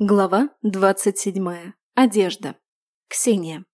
Глава двадцать седьмая. Одежда. Ксения.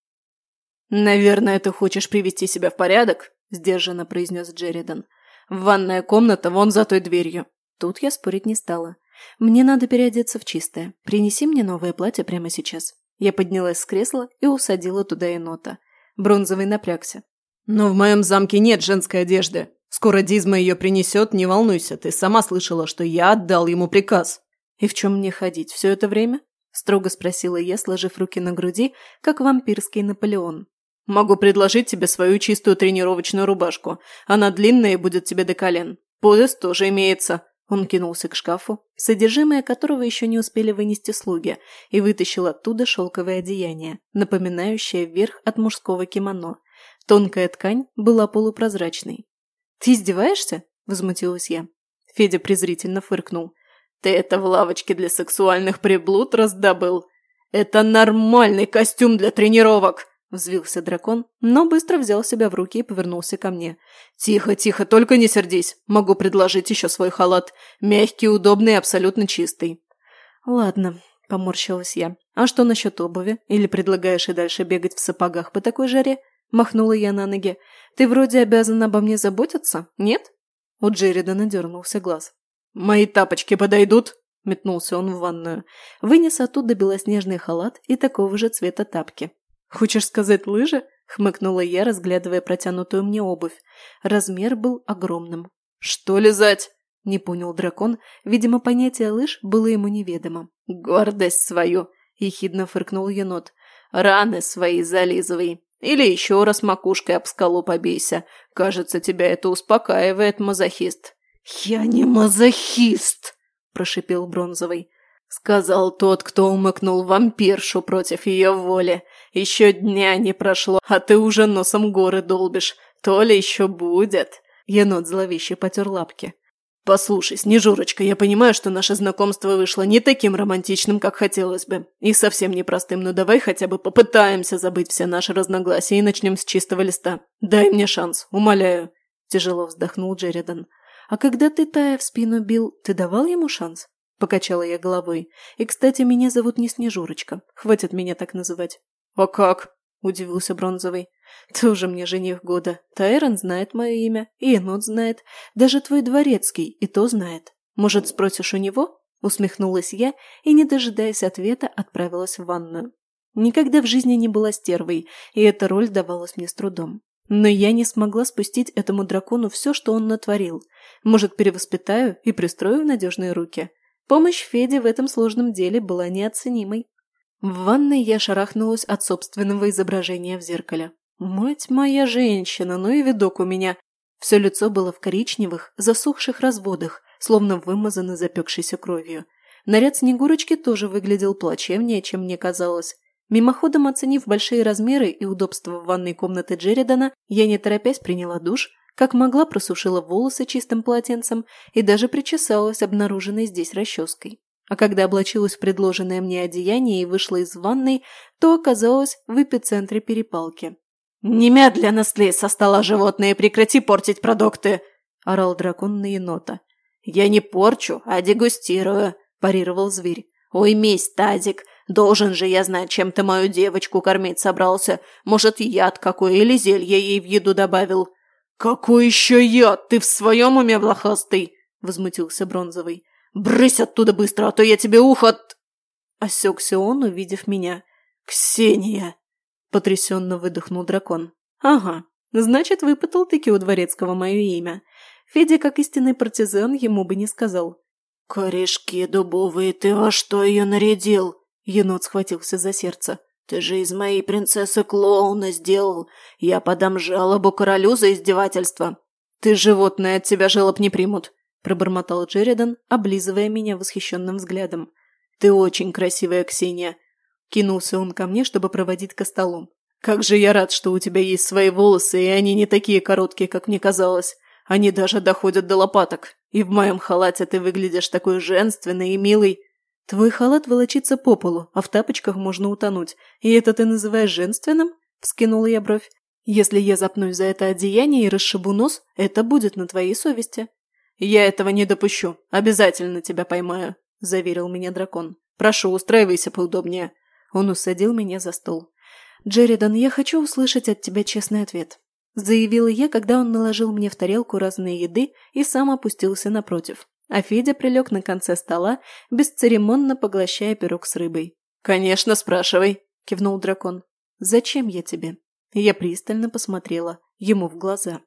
«Наверное, ты хочешь привести себя в порядок?» – сдержанно произнес Джеридан. «Ванная комната вон за той дверью». Тут я спорить не стала. «Мне надо переодеться в чистое. Принеси мне новое платье прямо сейчас». Я поднялась с кресла и усадила туда енота. Бронзовый напрягся. «Но в моем замке нет женской одежды. Скоро Дизма ее принесет, не волнуйся. Ты сама слышала, что я отдал ему приказ». «И в чем мне ходить все это время?» – строго спросила я, сложив руки на груди, как вампирский Наполеон. «Могу предложить тебе свою чистую тренировочную рубашку. Она длинная и будет тебе до колен. Пояс тоже имеется». Он кинулся к шкафу, содержимое которого еще не успели вынести слуги, и вытащил оттуда шелковое одеяние, напоминающее верх от мужского кимоно. Тонкая ткань была полупрозрачной. «Ты издеваешься?» – возмутилась я. Федя презрительно фыркнул. Ты это в лавочке для сексуальных приблуд раздобыл? Это нормальный костюм для тренировок!» Взвился дракон, но быстро взял себя в руки и повернулся ко мне. «Тихо, тихо, только не сердись. Могу предложить еще свой халат. Мягкий, удобный и абсолютно чистый». «Ладно», – поморщилась я. «А что насчет обуви? Или предлагаешь и дальше бегать в сапогах по такой жаре?» Махнула я на ноги. «Ты вроде обязан обо мне заботиться, нет?» У Джеридана дернулся глаз. «Мои тапочки подойдут?» – метнулся он в ванную. Вынес оттуда белоснежный халат и такого же цвета тапки. «Хочешь сказать лыжи?» – хмыкнула я, разглядывая протянутую мне обувь. Размер был огромным. «Что лизать?» – не понял дракон. Видимо, понятие лыж было ему неведомо. «Гордость свою!» – ехидно фыркнул енот. «Раны свои зализывай. Или еще раз макушкой об скалу побейся. Кажется, тебя это успокаивает, мазохист». «Я не мазохист!» – прошипел Бронзовый. Сказал тот, кто умыкнул вампиршу против ее воли. Еще дня не прошло, а ты уже носом горы долбишь. То ли еще будет. Енот зловеще потер лапки. «Послушай, Снежурочка, я понимаю, что наше знакомство вышло не таким романтичным, как хотелось бы, и совсем непростым, но давай хотя бы попытаемся забыть все наши разногласия и начнем с чистого листа. Дай мне шанс, умоляю», – тяжело вздохнул Джеридан. «А когда ты Тая в спину бил, ты давал ему шанс?» Покачала я головой. «И, кстати, меня зовут не Снежурочка. Хватит меня так называть». «А как?» – удивился Бронзовый. «Тоже мне жених года. Тайрон знает мое имя, и Енот знает. Даже твой дворецкий и то знает. Может, спросишь у него?» Усмехнулась я и, не дожидаясь ответа, отправилась в ванную. Никогда в жизни не была стервой, и эта роль давалась мне с трудом. Но я не смогла спустить этому дракону все, что он натворил. Может, перевоспитаю и пристрою в надежные руки. Помощь Феде в этом сложном деле была неоценимой. В ванной я шарахнулась от собственного изображения в зеркале. Мать моя женщина, ну и видок у меня. Все лицо было в коричневых, засохших разводах, словно вымазано запекшейся кровью. Наряд Снегурочки тоже выглядел плачевнее, чем мне казалось. Мимоходом оценив большие размеры и удобства ванной комнаты Джеридана, я не торопясь приняла душ, как могла просушила волосы чистым полотенцем и даже причесалась обнаруженной здесь расческой. А когда облачилась в предложенное мне одеяние и вышла из ванной, то оказалась в эпицентре перепалки. «Немедленно слезь со стола животное и прекрати портить продукты!» – орал дракон на енота. «Я не порчу, а дегустирую», – парировал зверь. «Уймись, Тазик, Должен же я знать, чем ты мою девочку кормить собрался. Может, яд какой или зелье ей в еду добавил?» «Какой еще яд? Ты в своем уме, блохастый?» – возмутился Бронзовый. «Брысь оттуда быстро, а то я тебе ухо от...» Осекся он, увидев меня. «Ксения!» – потрясенно выдохнул дракон. «Ага, значит, выпытал-таки у Дворецкого мое имя. Федя, как истинный партизан, ему бы не сказал». «Корешки дубовые, ты во что ее нарядил?» Енот схватился за сердце. «Ты же из моей принцессы клоуна сделал. Я подам жалобу королю за издевательство». «Ты животное, от тебя жалоб не примут», – пробормотал Джеридан, облизывая меня восхищенным взглядом. «Ты очень красивая, Ксения». Кинулся он ко мне, чтобы проводить ко столу. «Как же я рад, что у тебя есть свои волосы, и они не такие короткие, как мне казалось. Они даже доходят до лопаток. И в моем халате ты выглядишь такой женственной и милой. «Твой халат волочится по полу, а в тапочках можно утонуть. И это ты называешь женственным?» – вскинула я бровь. «Если я запнусь за это одеяние и расшибу нос, это будет на твоей совести». «Я этого не допущу. Обязательно тебя поймаю», – заверил меня дракон. Прошу, устраивайся поудобнее». Он усадил меня за стол. «Джеридан, я хочу услышать от тебя честный ответ», – заявила я, когда он наложил мне в тарелку разные еды и сам опустился напротив. А Федя прилег на конце стола, бесцеремонно поглощая пирог с рыбой. «Конечно, спрашивай», – кивнул дракон. «Зачем я тебе?» Я пристально посмотрела ему в глаза.